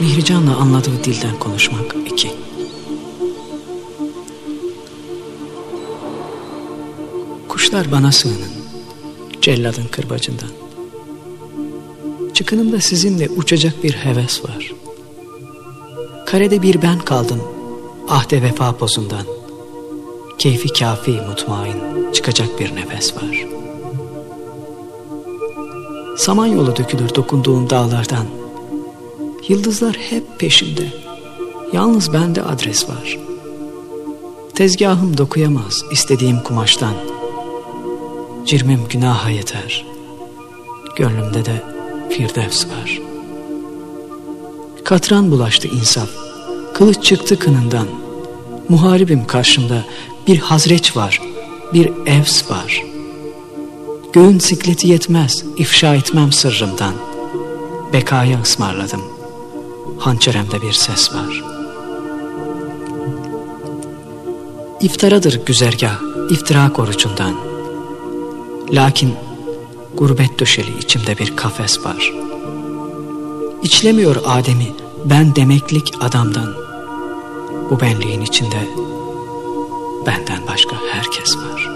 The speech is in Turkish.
Mihrican'la anladığı dilden konuşmak iki. Kuşlar bana sığının, celladın kırbacından. Çıkınımda sizinle uçacak bir heves var. Karede bir ben kaldım, ahde vefa pozundan. Keyfi kafi mutmain çıkacak bir nefes var. Samanyolu dökülür dokunduğum dağlardan. Yıldızlar hep peşimde. Yalnız bende adres var. Tezgahım dokuyamaz istediğim kumaştan. Cirmim günaha yeter. Gönlümde de firdevs var. Katran bulaştı insaf. Kılıç çıktı kınından. Muharibim karşımda bir hazreç var, bir evs var. Göğün sikleti yetmez, ifşa etmem sırrımdan. Bekaya ısmarladım, hançeremde bir ses var. İftaradır güzergah, iftira korucundan. Lakin gurbet döşeli içimde bir kafes var. İçlemiyor Adem'i ben demeklik adamdan. Bu benliğin içinde benden başka herkes var.